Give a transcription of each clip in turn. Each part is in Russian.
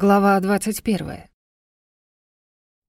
Глава 21.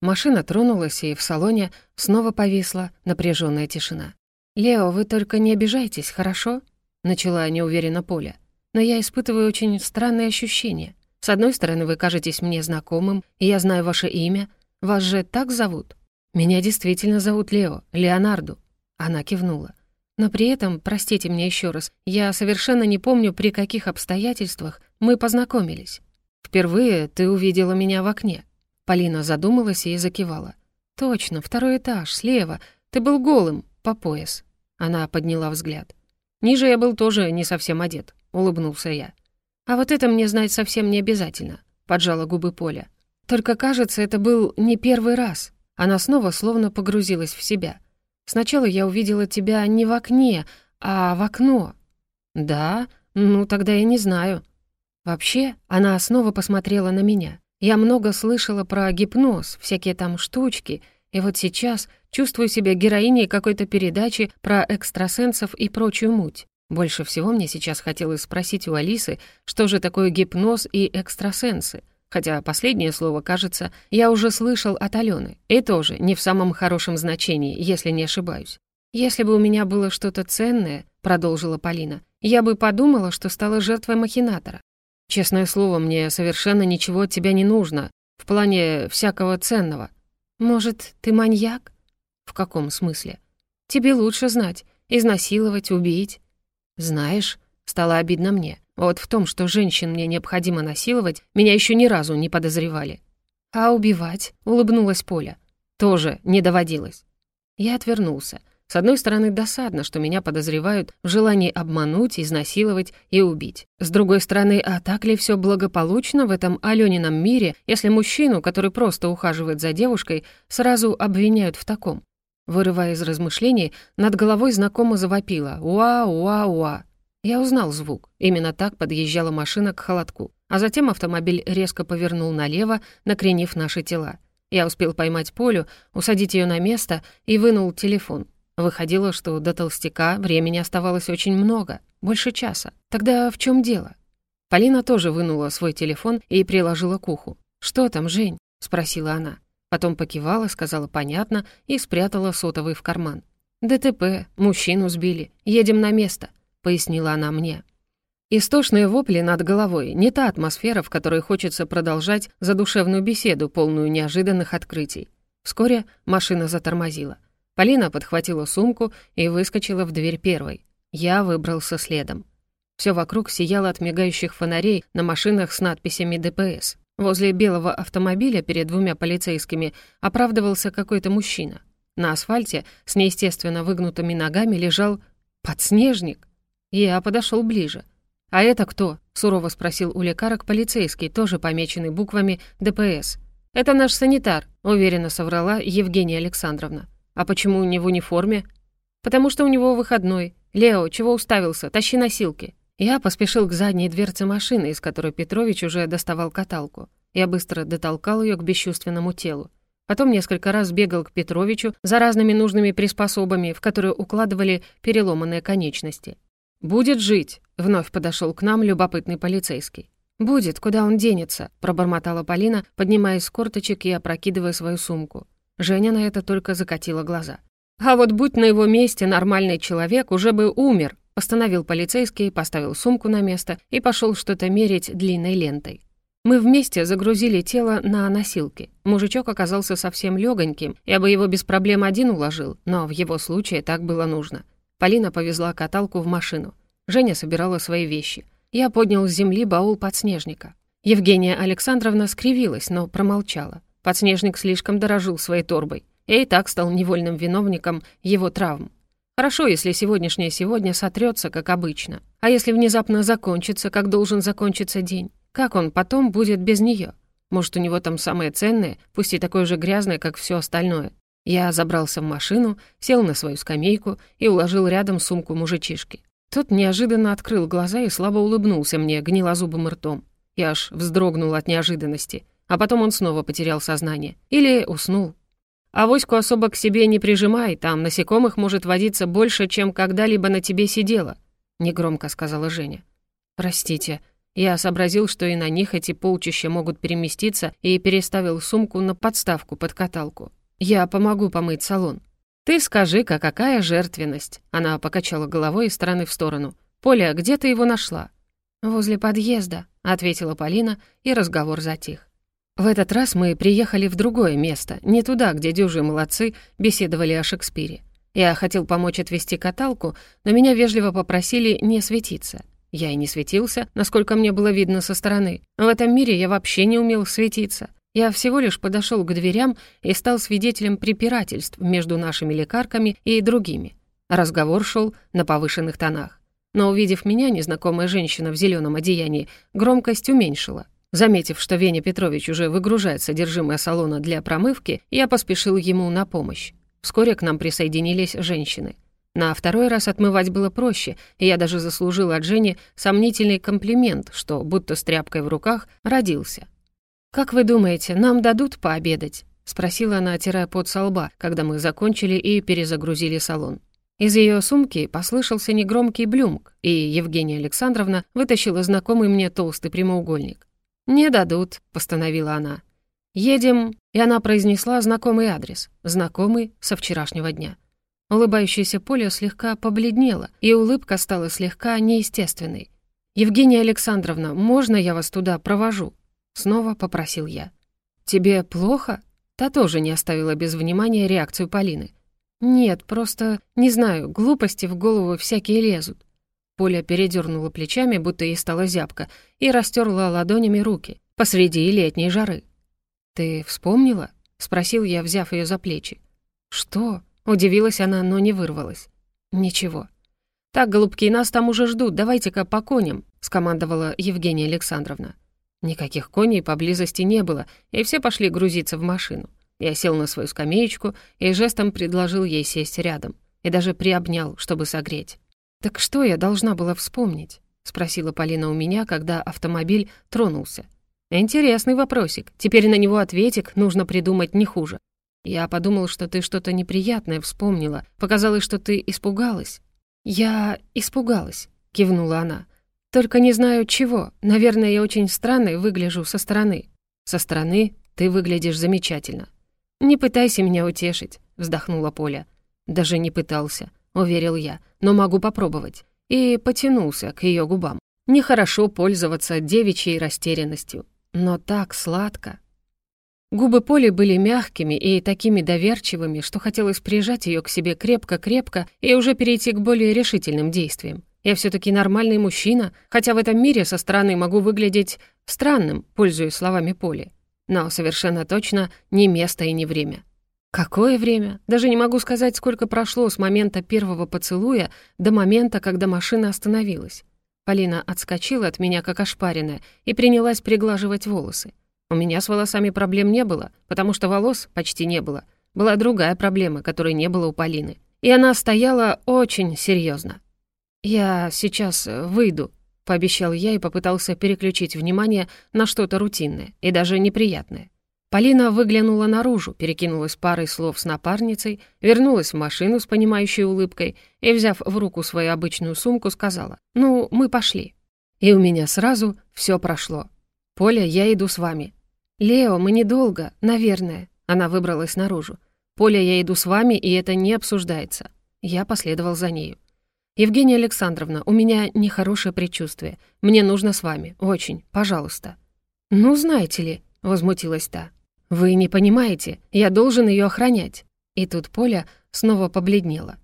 Машина тронулась, и в салоне снова повисла напряженная тишина. «Лео, вы только не обижайтесь, хорошо?» — начала неуверенно Поля. «Но я испытываю очень странные ощущения. С одной стороны, вы кажетесь мне знакомым, и я знаю ваше имя. Вас же так зовут?» «Меня действительно зовут Лео, Леонарду». Она кивнула. «Но при этом, простите меня еще раз, я совершенно не помню, при каких обстоятельствах мы познакомились». «Впервые ты увидела меня в окне». Полина задумалась и закивала. «Точно, второй этаж, слева. Ты был голым, по пояс». Она подняла взгляд. «Ниже я был тоже не совсем одет», — улыбнулся я. «А вот это мне знать совсем не обязательно», — поджала губы Поля. «Только, кажется, это был не первый раз». Она снова словно погрузилась в себя. «Сначала я увидела тебя не в окне, а в окно». «Да? Ну, тогда я не знаю», Вообще, она снова посмотрела на меня. Я много слышала про гипноз, всякие там штучки, и вот сейчас чувствую себя героиней какой-то передачи про экстрасенсов и прочую муть. Больше всего мне сейчас хотелось спросить у Алисы, что же такое гипноз и экстрасенсы. Хотя последнее слово, кажется, я уже слышал от Алены, и тоже не в самом хорошем значении, если не ошибаюсь. «Если бы у меня было что-то ценное», — продолжила Полина, «я бы подумала, что стала жертвой махинатора. Честное слово, мне совершенно ничего от тебя не нужно, в плане всякого ценного. Может, ты маньяк? В каком смысле? Тебе лучше знать. Изнасиловать, убить. Знаешь, стало обидно мне. Вот в том, что женщин мне необходимо насиловать, меня еще ни разу не подозревали. А убивать? Улыбнулась Поля. Тоже не доводилось. Я отвернулся. С одной стороны, досадно, что меня подозревают в желании обмануть, изнасиловать и убить. С другой стороны, а так ли все благополучно в этом Алёнином мире, если мужчину, который просто ухаживает за девушкой, сразу обвиняют в таком? Вырывая из размышлений, над головой знакомо завопило «Уа-уа-уа». Я узнал звук. Именно так подъезжала машина к холодку. А затем автомобиль резко повернул налево, накренив наши тела. Я успел поймать Полю, усадить ее на место и вынул телефон. Выходило, что до толстяка времени оставалось очень много, больше часа. Тогда в чем дело? Полина тоже вынула свой телефон и приложила к уху. «Что там, Жень?» — спросила она. Потом покивала, сказала «понятно» и спрятала сотовый в карман. «ДТП, мужчину сбили, едем на место», — пояснила она мне. Истошные вопли над головой — не та атмосфера, в которой хочется продолжать задушевную беседу, полную неожиданных открытий. Вскоре машина затормозила. Полина подхватила сумку и выскочила в дверь первой. Я выбрался следом. Все вокруг сияло от мигающих фонарей на машинах с надписями «ДПС». Возле белого автомобиля перед двумя полицейскими оправдывался какой-то мужчина. На асфальте с неестественно выгнутыми ногами лежал подснежник. Я подошел ближе. «А это кто?» — сурово спросил у лекарок полицейский, тоже помеченный буквами «ДПС». «Это наш санитар», — уверенно соврала Евгения Александровна. «А почему не в униформе?» «Потому что у него выходной. Лео, чего уставился? Тащи носилки». Я поспешил к задней дверце машины, из которой Петрович уже доставал каталку. Я быстро дотолкал ее к бесчувственному телу. Потом несколько раз бегал к Петровичу за разными нужными приспособами, в которые укладывали переломанные конечности. «Будет жить», — вновь подошел к нам любопытный полицейский. «Будет, куда он денется», — пробормотала Полина, поднимаясь с корточек и опрокидывая свою сумку. Женя на это только закатила глаза. «А вот будь на его месте нормальный человек, уже бы умер», постановил полицейский, поставил сумку на место и пошел что-то мерить длинной лентой. Мы вместе загрузили тело на носилки. Мужичок оказался совсем легоньким, я бы его без проблем один уложил, но в его случае так было нужно. Полина повезла каталку в машину. Женя собирала свои вещи. Я поднял с земли баул подснежника. Евгения Александровна скривилась, но промолчала. Подснежник слишком дорожил своей торбой. Я и так стал невольным виновником его травм. Хорошо, если сегодняшнее сегодня сотрется, как обычно. А если внезапно закончится, как должен закончиться день? Как он потом будет без нее? Может, у него там самое ценное, пусть и такое же грязное, как все остальное. Я забрался в машину, сел на свою скамейку и уложил рядом сумку мужичишки. Тот неожиданно открыл глаза и слабо улыбнулся мне гнилозубым ртом. Я аж вздрогнул от неожиданности а потом он снова потерял сознание. Или уснул. Авоську особо к себе не прижимай, там насекомых может водиться больше, чем когда-либо на тебе сидела», — негромко сказала Женя. «Простите». Я сообразил, что и на них эти полчища могут переместиться, и переставил сумку на подставку под каталку. «Я помогу помыть салон». «Ты скажи-ка, какая жертвенность?» Она покачала головой из стороны в сторону. «Поля, где ты его нашла?» «Возле подъезда», — ответила Полина, и разговор затих. В этот раз мы приехали в другое место, не туда, где дюжи молодцы беседовали о Шекспире. Я хотел помочь отвести каталку, но меня вежливо попросили не светиться. Я и не светился, насколько мне было видно со стороны. В этом мире я вообще не умел светиться. Я всего лишь подошел к дверям и стал свидетелем препирательств между нашими лекарками и другими. Разговор шел на повышенных тонах. Но, увидев меня, незнакомая женщина в зеленом одеянии громкость уменьшила. Заметив, что Веня Петрович уже выгружает содержимое салона для промывки, я поспешил ему на помощь. Вскоре к нам присоединились женщины. На второй раз отмывать было проще, и я даже заслужил от Жени сомнительный комплимент, что, будто с тряпкой в руках, родился. «Как вы думаете, нам дадут пообедать?» — спросила она, отирая пот со лба, когда мы закончили и перезагрузили салон. Из ее сумки послышался негромкий блюмк, и Евгения Александровна вытащила знакомый мне толстый прямоугольник. «Не дадут», — постановила она. «Едем», — и она произнесла знакомый адрес, знакомый со вчерашнего дня. Улыбающаяся Поля слегка побледнела, и улыбка стала слегка неестественной. «Евгения Александровна, можно я вас туда провожу?» Снова попросил я. «Тебе плохо?» Та тоже не оставила без внимания реакцию Полины. «Нет, просто, не знаю, глупости в голову всякие лезут». Поля передернула плечами, будто ей стало зябко, и растерла ладонями руки посреди летней жары. «Ты вспомнила?» — спросил я, взяв ее за плечи. «Что?» Удивилась она, но не вырвалась. «Ничего». «Так, голубки, нас там уже ждут, давайте-ка по коням», — скомандовала Евгения Александровна. Никаких коней поблизости не было, и все пошли грузиться в машину. Я сел на свою скамеечку и жестом предложил ей сесть рядом. И даже приобнял, чтобы согреть. «Так что я должна была вспомнить?» — спросила Полина у меня, когда автомобиль тронулся. «Интересный вопросик. Теперь на него ответик нужно придумать не хуже. Я подумал, что ты что-то неприятное вспомнила. Показалось, что ты испугалась». «Я испугалась», — кивнула она. «Только не знаю чего. Наверное, я очень странной выгляжу со стороны». «Со стороны ты выглядишь замечательно». «Не пытайся меня утешить», — вздохнула Поля. «Даже не пытался», — уверил я, «но могу попробовать». И потянулся к ее губам. Нехорошо пользоваться девичьей растерянностью. Но так сладко. Губы Поли были мягкими и такими доверчивыми, что хотелось прижать ее к себе крепко-крепко и уже перейти к более решительным действиям. Я все таки нормальный мужчина, хотя в этом мире со стороны могу выглядеть странным, пользуясь словами Поли. Но совершенно точно не место и не время. Какое время? Даже не могу сказать, сколько прошло с момента первого поцелуя до момента, когда машина остановилась. Полина отскочила от меня, как ошпаренная, и принялась приглаживать волосы. У меня с волосами проблем не было, потому что волос почти не было. Была другая проблема, которой не было у Полины. И она стояла очень серьезно. «Я сейчас выйду», — пообещал я и попытался переключить внимание на что-то рутинное и даже неприятное. Полина выглянула наружу, перекинулась парой слов с напарницей, вернулась в машину с понимающей улыбкой и, взяв в руку свою обычную сумку, сказала «Ну, мы пошли». И у меня сразу все прошло. «Поля, я иду с вами. «Лео, мы недолго, наверное». Она выбралась наружу. «Поля, я иду с вами, и это не обсуждается». Я последовал за нею. «Евгения Александровна, у меня нехорошее предчувствие. Мне нужно с вами. Очень. Пожалуйста». «Ну, знаете ли», — возмутилась та. «Вы не понимаете. Я должен ее охранять». И тут Поля снова побледнела.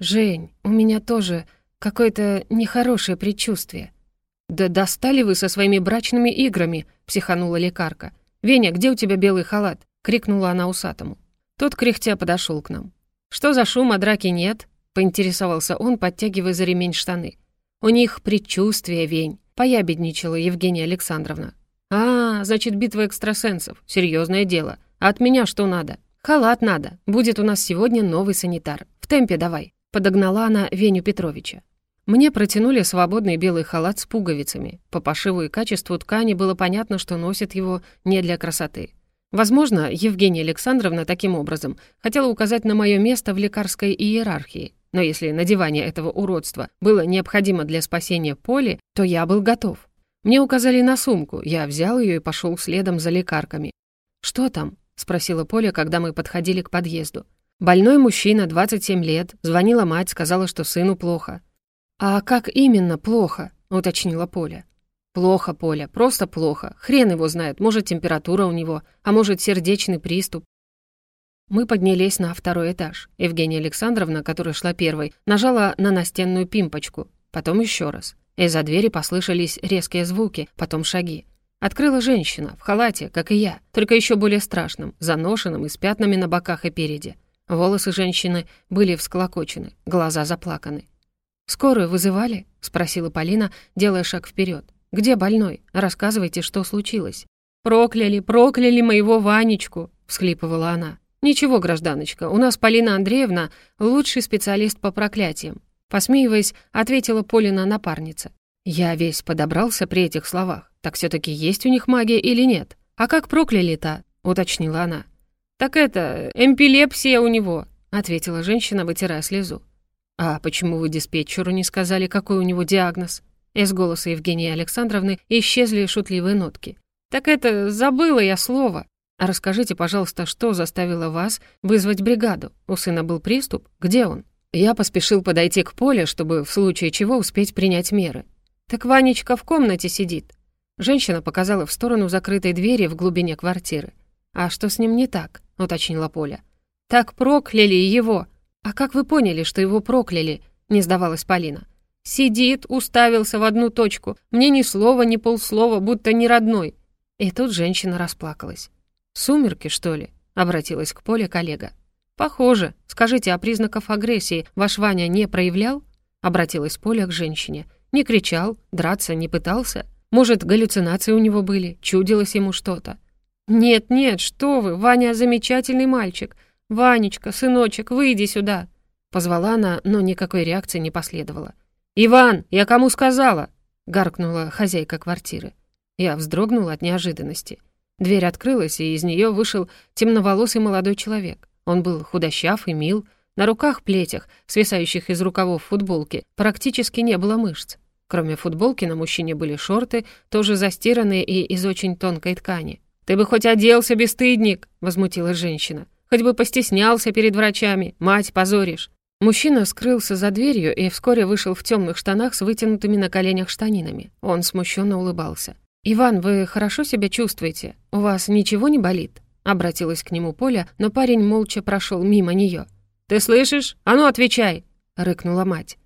«Жень, у меня тоже какое-то нехорошее предчувствие». «Да достали вы со своими брачными играми», — психанула лекарка. «Веня, где у тебя белый халат?» — крикнула она усатому. Тот кряхтя подошел к нам. «Что за шум, а драки нет?» — поинтересовался он, подтягивая за ремень штаны. «У них предчувствие, Вень», — поябедничала Евгения Александровна. «А, значит, битва экстрасенсов. Серьезное дело. А от меня что надо?» «Халат надо. Будет у нас сегодня новый санитар. В темпе давай», — подогнала она Веню Петровича. Мне протянули свободный белый халат с пуговицами. По пошиву и качеству ткани было понятно, что носит его не для красоты. Возможно, Евгения Александровна таким образом хотела указать на мое место в лекарской иерархии. Но если надевание этого уродства было необходимо для спасения Поли, то я был готов. Мне указали на сумку, я взял ее и пошел следом за лекарками. «Что там?» — спросила Поля, когда мы подходили к подъезду. Больной мужчина, 27 лет, звонила мать, сказала, что сыну плохо. «А как именно плохо?» — уточнила Поля. «Плохо, Поля, просто плохо. Хрен его знает, может, температура у него, а может, сердечный приступ. Мы поднялись на второй этаж. Евгения Александровна, которая шла первой, нажала на настенную пимпочку. Потом еще раз. Из-за двери послышались резкие звуки, потом шаги. Открыла женщина, в халате, как и я, только еще более страшным, заношенным и с пятнами на боках и переди. Волосы женщины были всклокочены, глаза заплаканы. «Скорую вызывали?» — спросила Полина, делая шаг вперед. «Где больной? Рассказывайте, что случилось». «Прокляли, прокляли моего Ванечку!» — всхлипывала она. «Ничего, гражданочка, у нас Полина Андреевна — лучший специалист по проклятиям», посмеиваясь, ответила Полина напарница. Я весь подобрался при этих словах. Так все таки есть у них магия или нет? А как прокляли-то? уточнила она. «Так это, эмпилепсия у него», — ответила женщина, вытирая слезу. «А почему вы диспетчеру не сказали, какой у него диагноз?» Из голоса Евгении Александровны исчезли шутливые нотки. «Так это, забыла я слово», а расскажите, пожалуйста, что заставило вас вызвать бригаду? У сына был приступ? Где он? Я поспешил подойти к Поле, чтобы в случае чего успеть принять меры. Так Ванечка в комнате сидит. Женщина показала в сторону закрытой двери в глубине квартиры. «А что с ним не так?» — уточнила Поля. «Так прокляли его!» «А как вы поняли, что его прокляли?» — не сдавалась Полина. «Сидит, уставился в одну точку. Мне ни слова, ни полслова, будто не родной». И тут женщина расплакалась. «Сумерки, что ли?» — обратилась к Поле коллега. «Похоже. Скажите, а признаков агрессии ваш Ваня не проявлял?» — обратилась Поля к женщине. «Не кричал, драться не пытался? Может, галлюцинации у него были, чудилось ему что-то?» «Нет-нет, что вы, Ваня замечательный мальчик. Ванечка, сыночек, выйди сюда!» Позвала она, но никакой реакции не последовало. «Иван, я кому сказала?» — гаркнула хозяйка квартиры. Я вздрогнула от неожиданности. Дверь открылась, и из нее вышел темноволосый молодой человек. Он был худощав и мил, на руках плетях, свисающих из рукавов футболки, практически не было мышц. Кроме футболки на мужчине были шорты, тоже застиранные и из очень тонкой ткани. «Ты бы хоть оделся, бесстыдник!» — возмутилась женщина. «Хоть бы постеснялся перед врачами, мать позоришь!» Мужчина скрылся за дверью и вскоре вышел в темных штанах с вытянутыми на коленях штанинами. Он смущенно улыбался. «Иван, вы хорошо себя чувствуете? У вас ничего не болит?» Обратилась к нему Поля, но парень молча прошел мимо нее. «Ты слышишь? А ну, отвечай!» — рыкнула мать.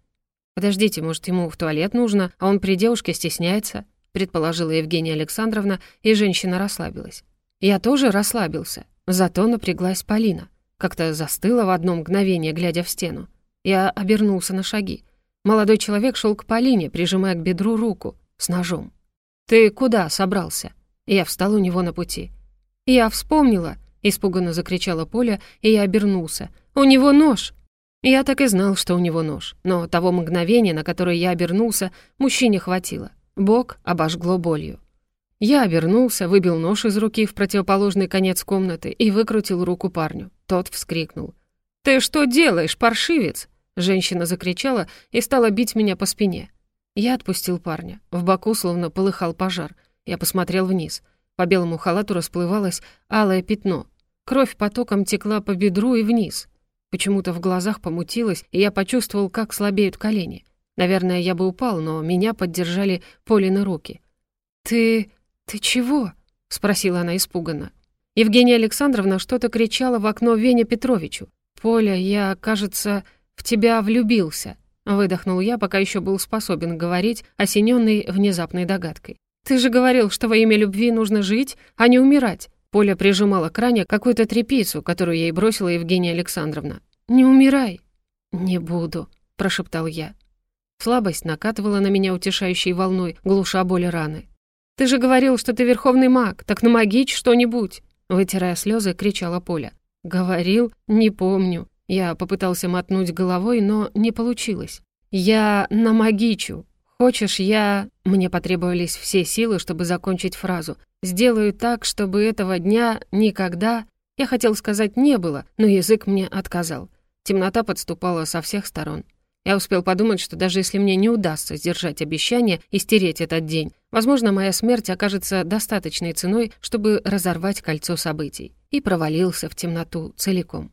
«Подождите, может, ему в туалет нужно, а он при девушке стесняется?» — предположила Евгения Александровна, и женщина расслабилась. Я тоже расслабился, зато напряглась Полина. Как-то застыла в одно мгновение, глядя в стену. Я обернулся на шаги. Молодой человек шел к Полине, прижимая к бедру руку с ножом. «Ты куда собрался?» Я встал у него на пути. «Я вспомнила!» — испуганно закричала Поля, и я обернулся. «У него нож!» Я так и знал, что у него нож, но того мгновения, на которое я обернулся, мужчине хватило. Бок обожгло болью. Я обернулся, выбил нож из руки в противоположный конец комнаты и выкрутил руку парню. Тот вскрикнул. «Ты что делаешь, паршивец?» Женщина закричала и стала бить меня по спине. Я отпустил парня. В боку словно полыхал пожар. Я посмотрел вниз. По белому халату расплывалось алое пятно. Кровь потоком текла по бедру и вниз. Почему-то в глазах помутилось, и я почувствовал, как слабеют колени. Наверное, я бы упал, но меня поддержали Полины руки. «Ты... ты чего?» — спросила она испуганно. Евгения Александровна что-то кричала в окно Вене Петровичу. «Поля, я, кажется, в тебя влюбился», Выдохнул я, пока еще был способен говорить, осененный внезапной догадкой. «Ты же говорил, что во имя любви нужно жить, а не умирать!» Поля прижимала к ране какую-то трепицу, которую ей бросила Евгения Александровна. «Не умирай!» «Не буду», — прошептал я. Слабость накатывала на меня утешающей волной, глуша боли раны. «Ты же говорил, что ты верховный маг, так намагичь что-нибудь!» Вытирая слезы, кричала Поля. «Говорил? Не помню. Я попытался мотнуть головой, но не получилось. «Я намагичу. Хочешь, я...» Мне потребовались все силы, чтобы закончить фразу. «Сделаю так, чтобы этого дня никогда...» Я хотел сказать «не было», но язык мне отказал. Темнота подступала со всех сторон. Я успел подумать, что даже если мне не удастся сдержать обещание и стереть этот день, возможно, моя смерть окажется достаточной ценой, чтобы разорвать кольцо событий. И провалился в темноту целиком.